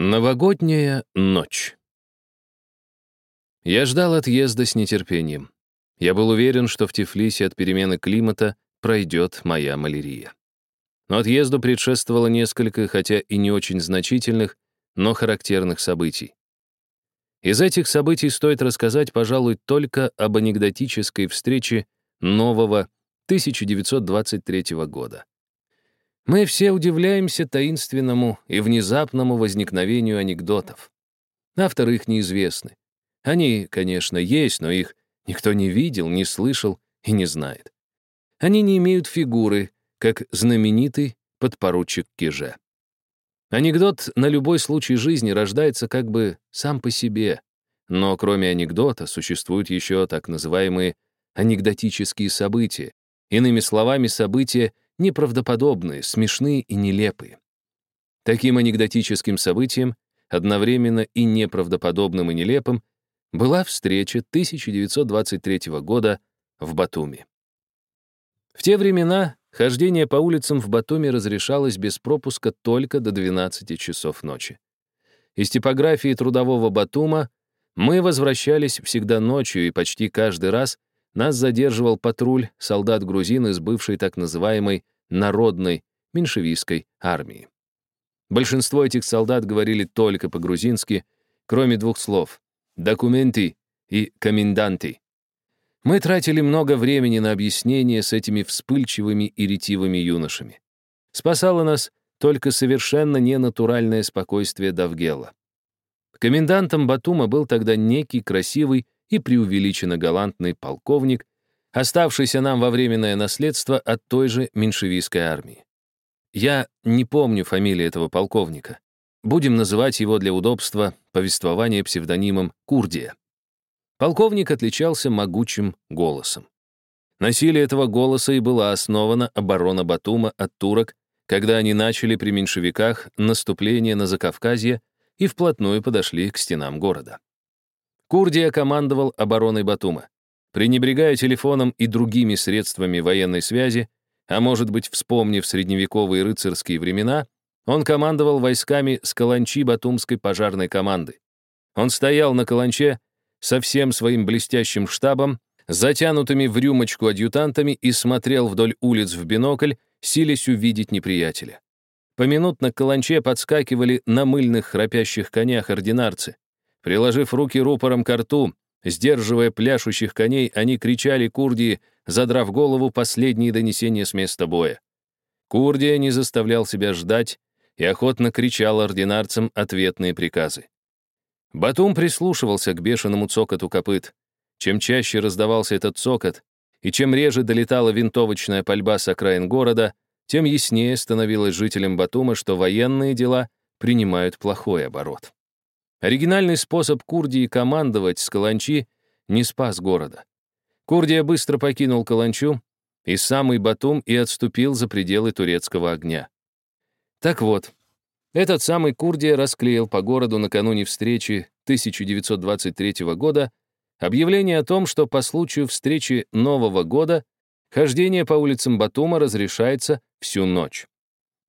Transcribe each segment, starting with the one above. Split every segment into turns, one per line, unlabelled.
Новогодняя ночь. Я ждал отъезда с нетерпением. Я был уверен, что в Тифлисе от перемены климата пройдет моя малярия. Но отъезду предшествовало несколько, хотя и не очень значительных, но характерных событий. Из этих событий стоит рассказать, пожалуй, только об анекдотической встрече нового 1923 года. Мы все удивляемся таинственному и внезапному возникновению анекдотов. Авторы их неизвестны. Они, конечно, есть, но их никто не видел, не слышал и не знает. Они не имеют фигуры, как знаменитый подпоручик Киже. Анекдот на любой случай жизни рождается как бы сам по себе, но кроме анекдота существуют еще так называемые анекдотические события, иными словами, события, неправдоподобные, смешные и нелепые. Таким анекдотическим событием, одновременно и неправдоподобным и нелепым, была встреча 1923 года в Батуми. В те времена хождение по улицам в Батуми разрешалось без пропуска только до 12 часов ночи. Из типографии трудового Батума мы возвращались всегда ночью, и почти каждый раз нас задерживал патруль солдат-грузин из бывшей так называемой народной меньшевистской армии. Большинство этих солдат говорили только по-грузински, кроме двух слов «документы» и «коменданты». Мы тратили много времени на объяснение с этими вспыльчивыми и ретивыми юношами. Спасало нас только совершенно ненатуральное спокойствие Давгела. Комендантом Батума был тогда некий красивый и преувеличенно галантный полковник, оставшийся нам во временное наследство от той же меньшевистской армии. Я не помню фамилии этого полковника. Будем называть его для удобства повествования псевдонимом Курдия. Полковник отличался могучим голосом. На силе этого голоса и была основана оборона Батума от турок, когда они начали при меньшевиках наступление на Закавказье и вплотную подошли к стенам города. Курдия командовал обороной Батума. Пренебрегая телефоном и другими средствами военной связи, а может быть, вспомнив средневековые рыцарские времена, он командовал войсками с Каланчи Батумской пожарной команды. Он стоял на Каланче со всем своим блестящим штабом, затянутыми в рюмочку адъютантами и смотрел вдоль улиц в бинокль, силясь увидеть неприятеля. Поминутно Каланче подскакивали на мыльных храпящих конях ординарцы. Приложив руки рупором к рту, сдерживая пляшущих коней, они кричали Курдии, задрав голову последние донесения с места боя. Курдия не заставлял себя ждать и охотно кричал ординарцам ответные приказы. Батум прислушивался к бешеному цокоту копыт. Чем чаще раздавался этот цокот, и чем реже долетала винтовочная пальба с окраин города, тем яснее становилось жителям Батума, что военные дела принимают плохой оборот. Оригинальный способ Курдии командовать с Каланчи не спас города. Курдия быстро покинул Каланчу, и самый Батум и отступил за пределы турецкого огня. Так вот, этот самый Курдия расклеил по городу накануне встречи 1923 года объявление о том, что по случаю встречи Нового года хождение по улицам Батума разрешается всю ночь.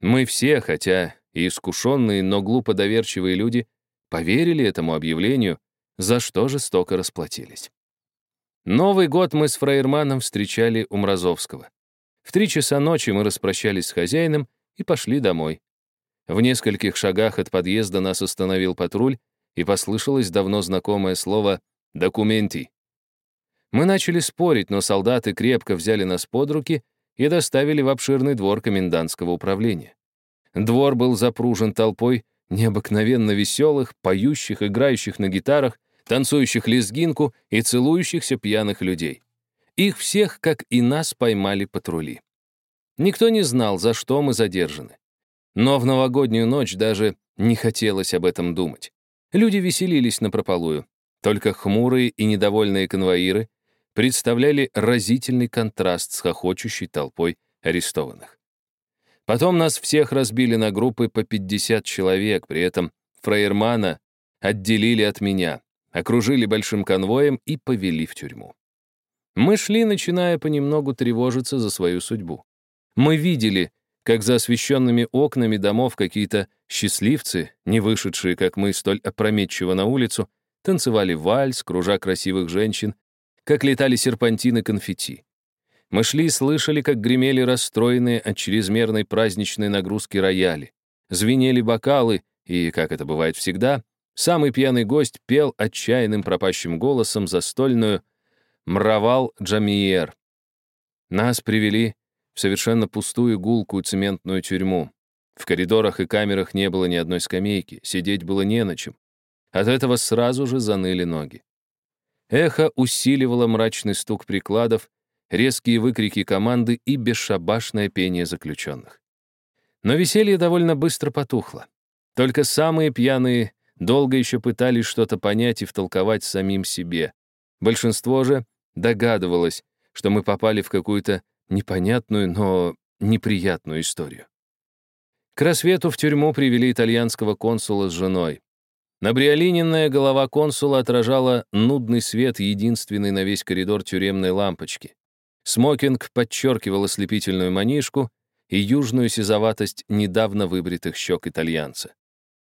Мы все, хотя и искушенные, но глупо доверчивые люди, поверили этому объявлению, за что жестоко расплатились. Новый год мы с фраерманом встречали у Мразовского. В три часа ночи мы распрощались с хозяином и пошли домой. В нескольких шагах от подъезда нас остановил патруль, и послышалось давно знакомое слово «документи». Мы начали спорить, но солдаты крепко взяли нас под руки и доставили в обширный двор комендантского управления. Двор был запружен толпой необыкновенно веселых, поющих, играющих на гитарах, танцующих лезгинку и целующихся пьяных людей. Их всех, как и нас, поймали патрули. Никто не знал, за что мы задержаны. Но в новогоднюю ночь даже не хотелось об этом думать. Люди веселились напропалую. Только хмурые и недовольные конвоиры представляли разительный контраст с хохочущей толпой арестованных. Потом нас всех разбили на группы по 50 человек, при этом фраермана отделили от меня, окружили большим конвоем и повели в тюрьму. Мы шли, начиная понемногу тревожиться за свою судьбу. Мы видели, как за освещенными окнами домов какие-то счастливцы, не вышедшие, как мы, столь опрометчиво на улицу, танцевали вальс, кружа красивых женщин, как летали серпантины конфетти. Мы шли и слышали, как гремели расстроенные от чрезмерной праздничной нагрузки рояли. Звенели бокалы, и, как это бывает всегда, самый пьяный гость пел отчаянным пропащим голосом застольную «Мравал Джамиер». Нас привели в совершенно пустую гулкую цементную тюрьму. В коридорах и камерах не было ни одной скамейки, сидеть было не на чем. От этого сразу же заныли ноги. Эхо усиливало мрачный стук прикладов, резкие выкрики команды и бесшабашное пение заключенных. Но веселье довольно быстро потухло. Только самые пьяные долго еще пытались что-то понять и втолковать самим себе. Большинство же догадывалось, что мы попали в какую-то непонятную, но неприятную историю. К рассвету в тюрьму привели итальянского консула с женой. Набриолиненная голова консула отражала нудный свет единственной на весь коридор тюремной лампочки. Смокинг подчеркивал ослепительную манишку и южную сизоватость недавно выбритых щек итальянца.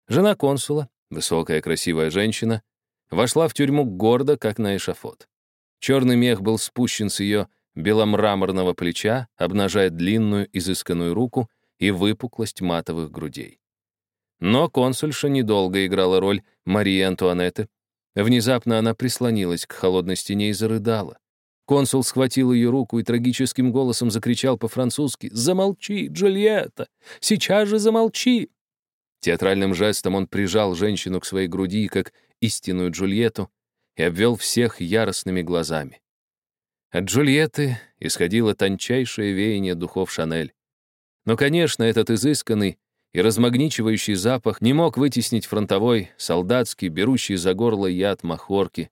Жена консула, высокая красивая женщина, вошла в тюрьму гордо, как на эшафот. Черный мех был спущен с ее беломраморного плеча, обнажая длинную изысканную руку и выпуклость матовых грудей. Но консульша недолго играла роль Марии Антуанетты. Внезапно она прислонилась к холодной стене и зарыдала. Консул схватил ее руку и трагическим голосом закричал по-французски «Замолчи, Джульетта! Сейчас же замолчи!» Театральным жестом он прижал женщину к своей груди, как истинную Джульетту, и обвел всех яростными глазами. От Джульетты исходило тончайшее веяние духов Шанель. Но, конечно, этот изысканный, и размагничивающий запах не мог вытеснить фронтовой, солдатский, берущий за горло яд махорки.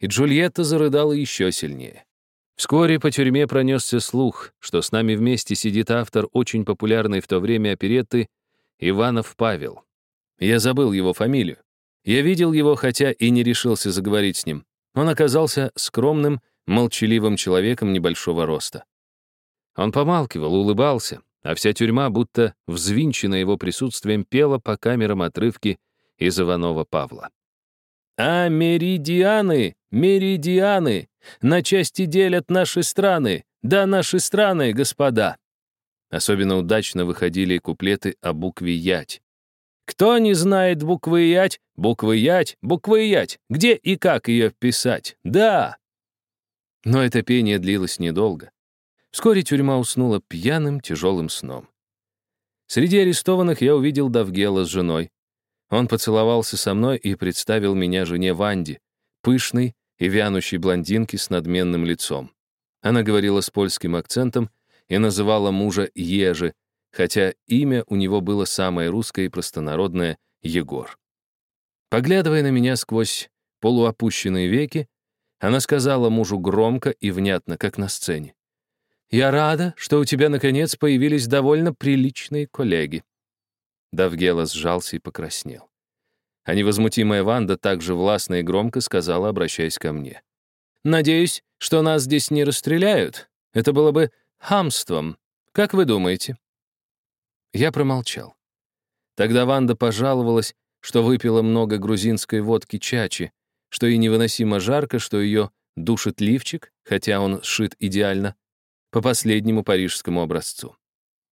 И Джульетта зарыдала еще сильнее. Вскоре по тюрьме пронесся слух, что с нами вместе сидит автор очень популярной в то время оперетты Иванов Павел. Я забыл его фамилию. Я видел его, хотя и не решился заговорить с ним. Он оказался скромным, молчаливым человеком небольшого роста. Он помалкивал, улыбался, а вся тюрьма, будто взвинчена его присутствием, пела по камерам отрывки из Иванова Павла. «А меридианы, меридианы, на части делят наши страны, да наши страны, господа!» Особенно удачно выходили куплеты о букве «Ять». «Кто не знает буквы «Ять», буквы «Ять», буквы «Ять», где и как ее писать? Да!» Но это пение длилось недолго. Вскоре тюрьма уснула пьяным, тяжелым сном. Среди арестованных я увидел Давгела с женой. Он поцеловался со мной и представил меня жене Ванде, пышной и вянущей блондинке с надменным лицом. Она говорила с польским акцентом и называла мужа Ежи, хотя имя у него было самое русское и простонародное — Егор. Поглядывая на меня сквозь полуопущенные веки, она сказала мужу громко и внятно, как на сцене. Я рада, что у тебя, наконец, появились довольно приличные коллеги». Давгела сжался и покраснел. А невозмутимая Ванда также властно и громко сказала, обращаясь ко мне. «Надеюсь, что нас здесь не расстреляют. Это было бы хамством. Как вы думаете?» Я промолчал. Тогда Ванда пожаловалась, что выпила много грузинской водки чачи, что ей невыносимо жарко, что ее душит лифчик, хотя он сшит идеально, по последнему парижскому образцу.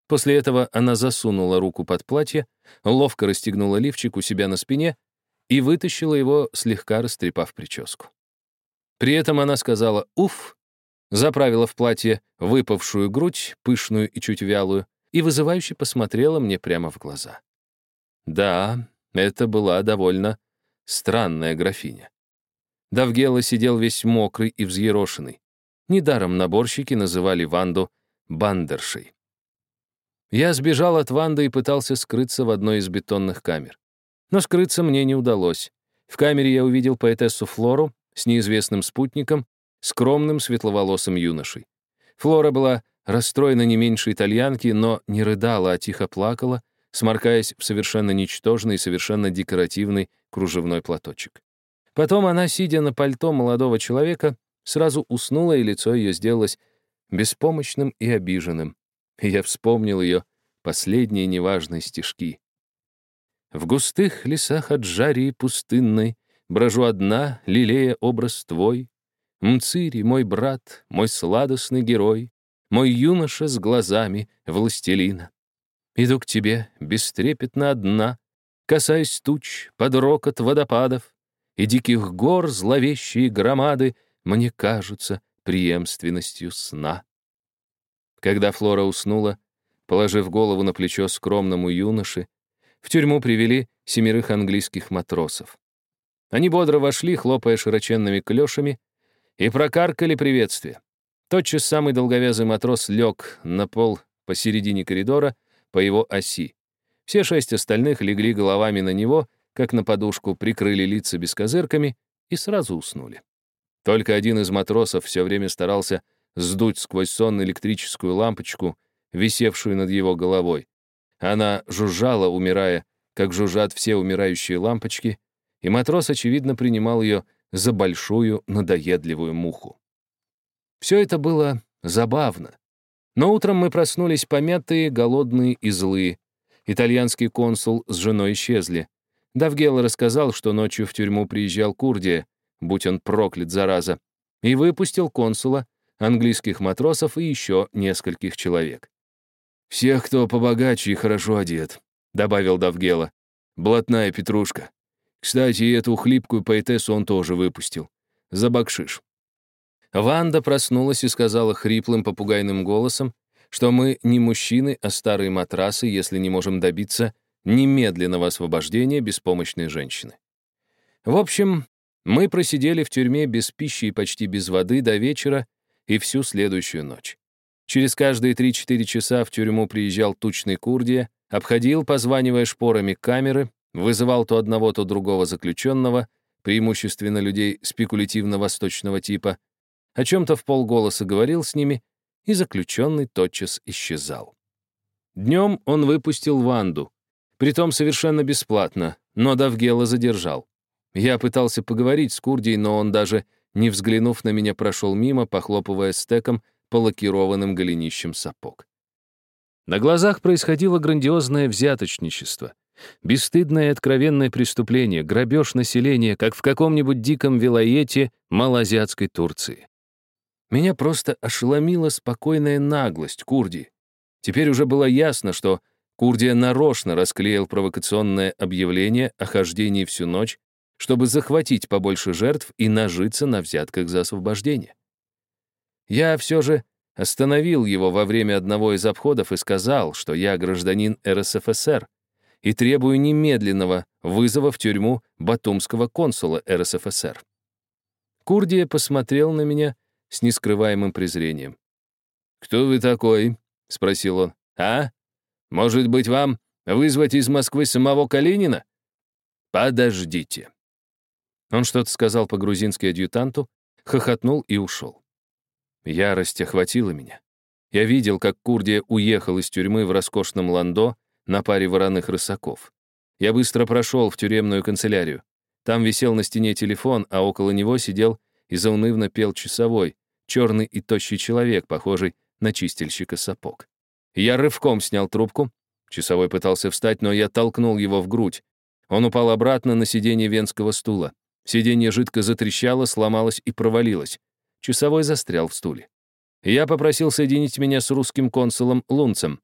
После этого она засунула руку под платье, ловко расстегнула лифчик у себя на спине и вытащила его, слегка растрепав прическу. При этом она сказала «Уф», заправила в платье выпавшую грудь, пышную и чуть вялую, и вызывающе посмотрела мне прямо в глаза. Да, это была довольно странная графиня. Давгела сидел весь мокрый и взъерошенный. Недаром наборщики называли Ванду бандершей. Я сбежал от Ванды и пытался скрыться в одной из бетонных камер. Но скрыться мне не удалось. В камере я увидел поэтессу Флору с неизвестным спутником, скромным светловолосым юношей. Флора была расстроена не меньше итальянки, но не рыдала, а тихо плакала, сморкаясь в совершенно ничтожный и совершенно декоративный кружевной платочек. Потом она, сидя на пальто молодого человека, сразу уснула, и лицо ее сделалось беспомощным и обиженным. И я вспомнил ее последние неважные стишки. В густых лесах от жарии пустынной Брожу одна, лелея образ твой. Мцири, мой брат, мой сладостный герой, Мой юноша с глазами властелина. Иду к тебе, бестрепетно одна, Касаясь туч, под рокот водопадов, И диких гор зловещие громады Мне кажутся преемственностью сна. Когда Флора уснула, положив голову на плечо скромному юноше, в тюрьму привели семерых английских матросов. Они бодро вошли, хлопая широченными клешами, и прокаркали приветствие. Тотчас самый долговязый матрос лег на пол посередине коридора по его оси. Все шесть остальных легли головами на него, как на подушку, прикрыли лица бескозырками и сразу уснули. Только один из матросов все время старался сдуть сквозь сон электрическую лампочку, висевшую над его головой. Она жужжала, умирая, как жужжат все умирающие лампочки, и матрос, очевидно, принимал ее за большую надоедливую муху. Все это было забавно. Но утром мы проснулись помятые, голодные и злые. Итальянский консул с женой исчезли. Давгел рассказал, что ночью в тюрьму приезжал Курдия, будь он проклят, зараза, и выпустил консула, английских матросов и еще нескольких человек. «Всех, кто побогаче и хорошо одет», — добавил Давгела. «Блатная петрушка. Кстати, и эту хлипкую поэтессу он тоже выпустил. За бакшиш». Ванда проснулась и сказала хриплым попугайным голосом, что мы не мужчины, а старые матрасы, если не можем добиться немедленного освобождения беспомощной женщины. В общем, мы просидели в тюрьме без пищи и почти без воды до вечера и всю следующую ночь. Через каждые 3-4 часа в тюрьму приезжал тучный Курдия, обходил, позванивая шпорами камеры, вызывал то одного, то другого заключенного, преимущественно людей спекулятивно-восточного типа, о чем-то в полголоса говорил с ними, и заключенный тотчас исчезал. Днем он выпустил Ванду, притом совершенно бесплатно, но Давгела задержал. Я пытался поговорить с Курдией, но он даже, не взглянув на меня, прошел мимо, похлопывая стеком по лакированным голенищам сапог. На глазах происходило грандиозное взяточничество. Бесстыдное и откровенное преступление, грабеж населения, как в каком-нибудь диком вилоете малоазиатской Турции. Меня просто ошеломила спокойная наглость Курди. Теперь уже было ясно, что Курдия нарочно расклеил провокационное объявление о хождении всю ночь, чтобы захватить побольше жертв и нажиться на взятках за освобождение. Я все же остановил его во время одного из обходов и сказал, что я гражданин РСФСР и требую немедленного вызова в тюрьму батумского консула РСФСР. Курдия посмотрел на меня с нескрываемым презрением. «Кто вы такой?» — спросил он. «А? Может быть, вам вызвать из Москвы самого Калинина?» «Подождите». Он что-то сказал по-грузински адъютанту, хохотнул и ушел. Ярость охватила меня. Я видел, как Курдия уехал из тюрьмы в роскошном ландо на паре вороных рысаков. Я быстро прошел в тюремную канцелярию. Там висел на стене телефон, а около него сидел и заунывно пел часовой, черный и тощий человек, похожий на чистильщика сапог. Я рывком снял трубку. Часовой пытался встать, но я толкнул его в грудь. Он упал обратно на сиденье венского стула. Сиденье жидко затрещало, сломалось и провалилось. Часовой застрял в стуле. Я попросил соединить меня с русским консулом Лунцем.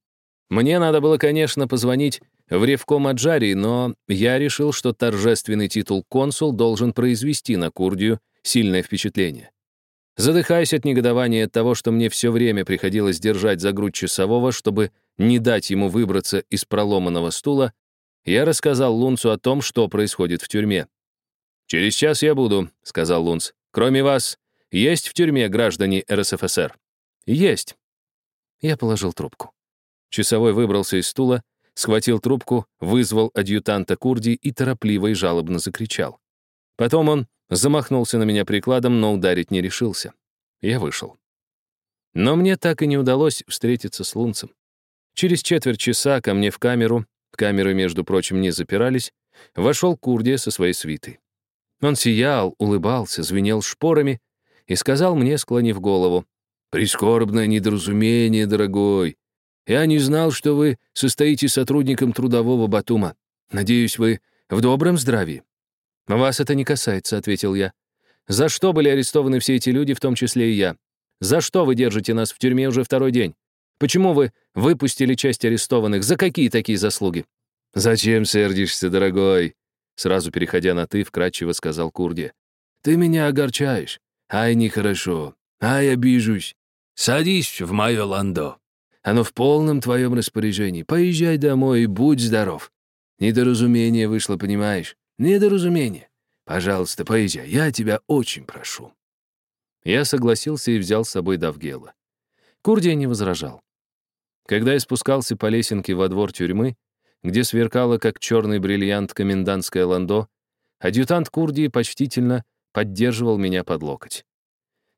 Мне надо было, конечно, позвонить в Ревком Аджарии, но я решил, что торжественный титул консул должен произвести на Курдию сильное впечатление. Задыхаясь от негодования от того, что мне все время приходилось держать за грудь часового, чтобы не дать ему выбраться из проломанного стула, я рассказал Лунцу о том, что происходит в тюрьме. «Через час я буду», — сказал Лунц. «Кроме вас, есть в тюрьме граждане РСФСР?» «Есть». Я положил трубку. Часовой выбрался из стула, схватил трубку, вызвал адъютанта Курди и торопливо и жалобно закричал. Потом он замахнулся на меня прикладом, но ударить не решился. Я вышел. Но мне так и не удалось встретиться с Лунцем. Через четверть часа ко мне в камеру, камеры, между прочим, не запирались, вошел Курдия со своей свитой. Он сиял, улыбался, звенел шпорами и сказал мне, склонив голову, «Прискорбное недоразумение, дорогой. Я не знал, что вы состоите сотрудником трудового Батума. Надеюсь, вы в добром здравии». «Вас это не касается», — ответил я. «За что были арестованы все эти люди, в том числе и я? За что вы держите нас в тюрьме уже второй день? Почему вы выпустили часть арестованных? За какие такие заслуги?» «Зачем сердишься, дорогой?» Сразу переходя на «ты», вкратчиво сказал Курди. «Ты меня огорчаешь. Ай, нехорошо. Ай, обижусь. Садись в мое ландо. Оно в полном твоем распоряжении. Поезжай домой и будь здоров. Недоразумение вышло, понимаешь? Недоразумение. Пожалуйста, поезжай, я тебя очень прошу». Я согласился и взял с собой Давгела. Курдия не возражал. Когда я спускался по лесенке во двор тюрьмы, где сверкало, как черный бриллиант, комендантское ландо, адъютант Курдии почтительно поддерживал меня под локоть.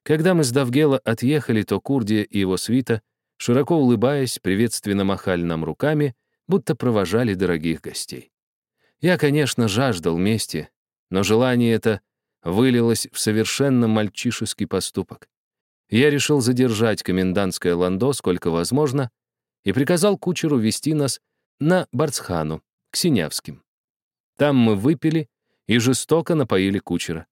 Когда мы с Давгела отъехали, то Курдия и его свита, широко улыбаясь, приветственно махали нам руками, будто провожали дорогих гостей. Я, конечно, жаждал мести, но желание это вылилось в совершенно мальчишеский поступок. Я решил задержать комендантское ландо сколько возможно и приказал кучеру вести нас на Барцхану, к Синявским. Там мы выпили и жестоко напоили кучера.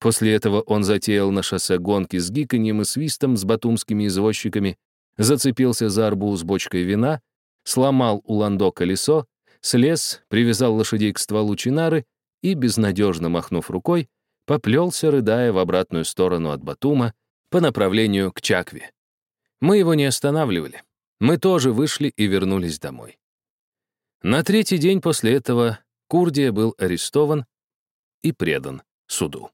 После этого он затеял на шоссе гонки с гиканьем и свистом с батумскими извозчиками, зацепился за арбуз бочкой вина, сломал у ландо колесо, слез, привязал лошадей к стволу чинары и, безнадежно махнув рукой, поплелся, рыдая в обратную сторону от Батума по направлению к Чакве. Мы его не останавливали. Мы тоже вышли и вернулись домой. На третий день после этого Курдия был арестован и предан суду.